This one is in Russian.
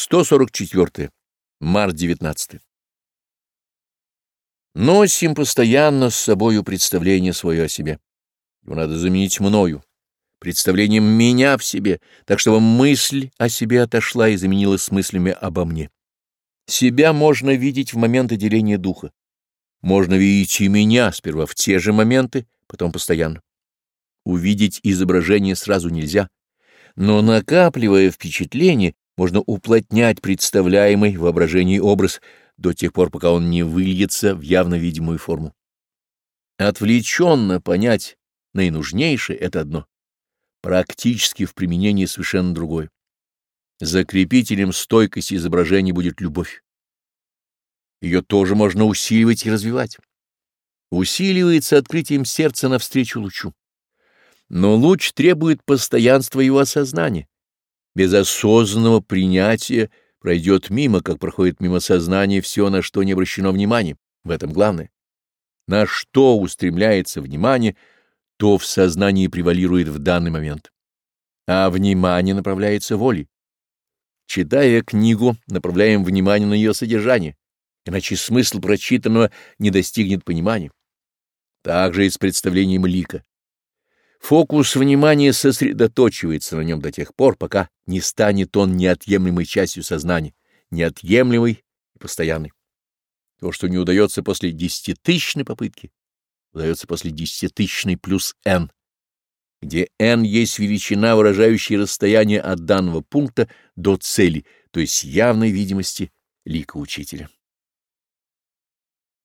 144. Март 19. Носим постоянно с собою представление свое о себе. Его надо заменить мною, представлением меня в себе, так чтобы мысль о себе отошла и заменилась мыслями обо мне. Себя можно видеть в момент деления духа. Можно видеть и меня сперва в те же моменты, потом постоянно. Увидеть изображение сразу нельзя, но накапливая впечатление, можно уплотнять представляемый в воображении образ до тех пор, пока он не выльется в явно видимую форму. Отвлеченно понять наинужнейшее — это одно, практически в применении совершенно другое. Закрепителем стойкости изображений будет любовь. Ее тоже можно усиливать и развивать. Усиливается открытием сердца навстречу лучу. Но луч требует постоянства его осознания без осознанного принятия пройдет мимо, как проходит мимо сознания все, на что не обращено внимание. В этом главное. На что устремляется внимание, то в сознании превалирует в данный момент. А внимание направляется волей. Читая книгу, направляем внимание на ее содержание, иначе смысл прочитанного не достигнет понимания. Также и с представлением лика. Фокус внимания сосредоточивается на нем до тех пор, пока не станет он неотъемлемой частью сознания, неотъемлемой и постоянной. То, что не удается после десятитысячной попытки, удается после десятитысячной плюс n, где n есть величина, выражающая расстояние от данного пункта до цели, то есть явной видимости лика учителя.